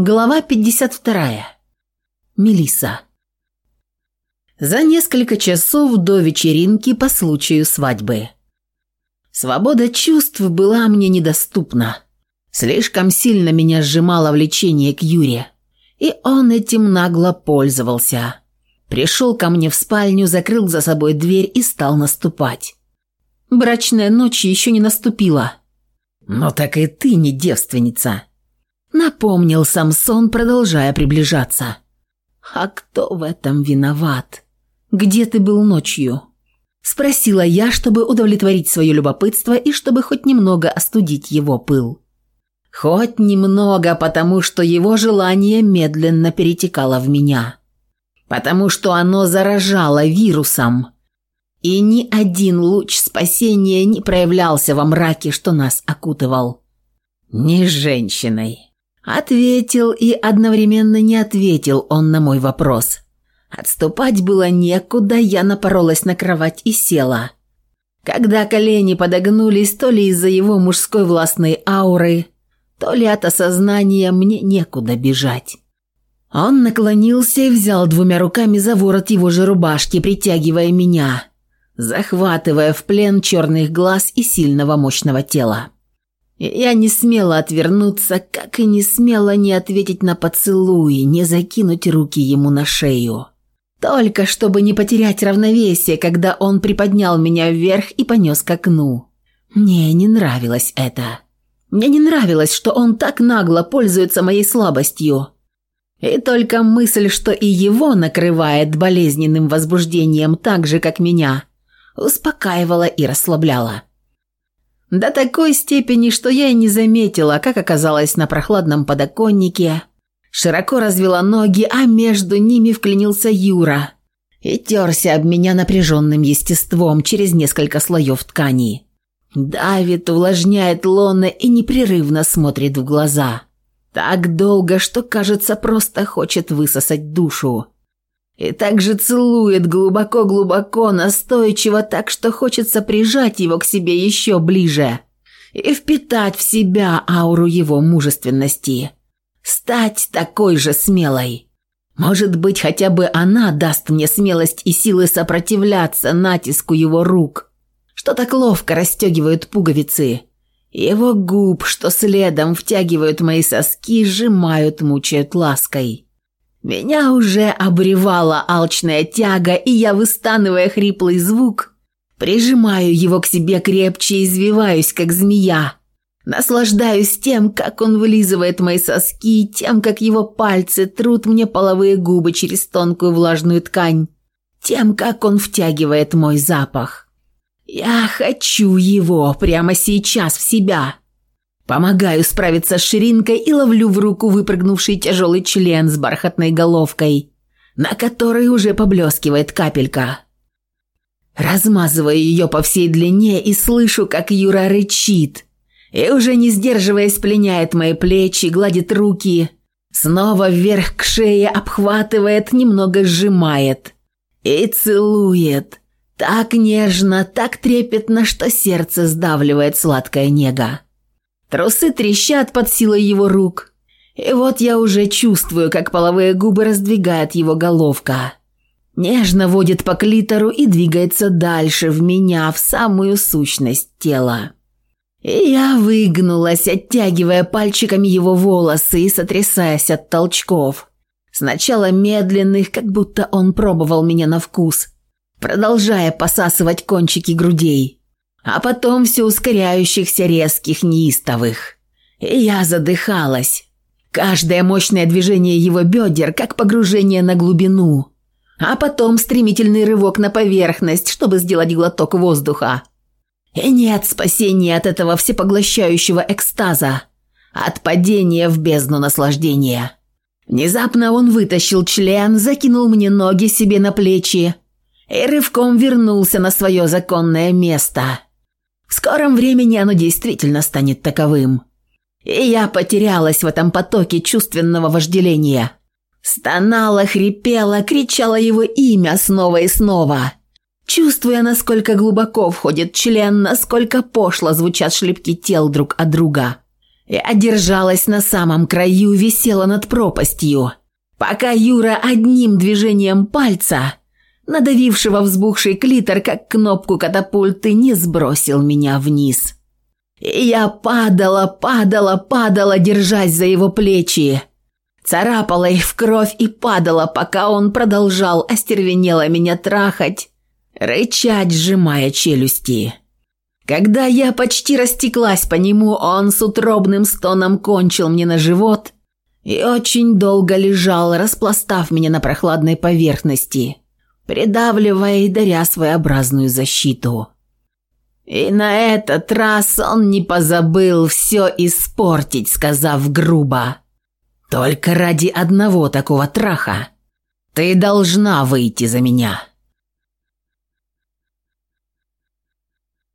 Глава 52. Мелиса. За несколько часов до вечеринки по случаю свадьбы. Свобода чувств была мне недоступна. Слишком сильно меня сжимало влечение к Юре. И он этим нагло пользовался. Пришел ко мне в спальню, закрыл за собой дверь и стал наступать. Брачная ночь еще не наступила. «Но так и ты не девственница», Напомнил Самсон, продолжая приближаться. «А кто в этом виноват? Где ты был ночью?» Спросила я, чтобы удовлетворить свое любопытство и чтобы хоть немного остудить его пыл. Хоть немного, потому что его желание медленно перетекало в меня. Потому что оно заражало вирусом. И ни один луч спасения не проявлялся во мраке, что нас окутывал. Не женщиной, Ответил и одновременно не ответил он на мой вопрос. Отступать было некуда, я напоролась на кровать и села. Когда колени подогнулись, то ли из-за его мужской властной ауры, то ли от осознания мне некуда бежать. Он наклонился и взял двумя руками за ворот его же рубашки, притягивая меня, захватывая в плен черных глаз и сильного мощного тела. Я не смела отвернуться, как и не смела не ответить на поцелуи, не закинуть руки ему на шею. Только чтобы не потерять равновесие, когда он приподнял меня вверх и понес к окну. Мне не нравилось это. Мне не нравилось, что он так нагло пользуется моей слабостью. И только мысль, что и его накрывает болезненным возбуждением так же, как меня, успокаивала и расслабляла. До такой степени, что я и не заметила, как оказалось на прохладном подоконнике. Широко развела ноги, а между ними вклинился Юра. И терся об меня напряженным естеством через несколько слоев ткани. Давит, увлажняет лоны и непрерывно смотрит в глаза. Так долго, что, кажется, просто хочет высосать душу и также целует глубоко-глубоко, настойчиво так, что хочется прижать его к себе еще ближе и впитать в себя ауру его мужественности. Стать такой же смелой. Может быть, хотя бы она даст мне смелость и силы сопротивляться натиску его рук, что так ловко расстегивают пуговицы. Его губ, что следом втягивают мои соски, сжимают, мучают лаской. Меня уже обревала алчная тяга, и я, выстанывая хриплый звук, прижимаю его к себе крепче и извиваюсь, как змея. Наслаждаюсь тем, как он вылизывает мои соски, тем, как его пальцы трут мне половые губы через тонкую влажную ткань, тем, как он втягивает мой запах. Я хочу его прямо сейчас в себя. Помогаю справиться с ширинкой и ловлю в руку выпрыгнувший тяжелый член с бархатной головкой, на которой уже поблескивает капелька. Размазываю ее по всей длине и слышу, как Юра рычит. И уже не сдерживаясь, пленяет мои плечи, гладит руки. Снова вверх к шее обхватывает, немного сжимает. И целует. Так нежно, так трепетно, что сердце сдавливает сладкая нега. Трусы трещат под силой его рук. И вот я уже чувствую, как половые губы раздвигает его головка. Нежно водит по клитору и двигается дальше в меня, в самую сущность тела. И я выгнулась, оттягивая пальчиками его волосы и сотрясаясь от толчков. Сначала медленных, как будто он пробовал меня на вкус, продолжая посасывать кончики грудей а потом все ускоряющихся резких неистовых. И я задыхалась. Каждое мощное движение его бедер, как погружение на глубину. А потом стремительный рывок на поверхность, чтобы сделать глоток воздуха. И нет спасения от этого всепоглощающего экстаза, от падения в бездну наслаждения. Внезапно он вытащил член, закинул мне ноги себе на плечи и рывком вернулся на свое законное место. В скором времени оно действительно станет таковым. И я потерялась в этом потоке чувственного вожделения. Стонала, хрипела, кричала его имя снова и снова. Чувствуя, насколько глубоко входит член, насколько пошло звучат шлепки тел друг от друга. Я держалась на самом краю, висела над пропастью. Пока Юра одним движением пальца Надавившего взбухший клитор, как кнопку катапульты, не сбросил меня вниз. Я падала, падала, падала, держась за его плечи. Царапала их в кровь и падала, пока он продолжал остервенело меня трахать, рычать, сжимая челюсти. Когда я почти растеклась по нему, он с утробным стоном кончил мне на живот и очень долго лежал, распластав меня на прохладной поверхности придавливая и даря своеобразную защиту. И на этот раз он не позабыл все испортить, сказав грубо. «Только ради одного такого траха ты должна выйти за меня».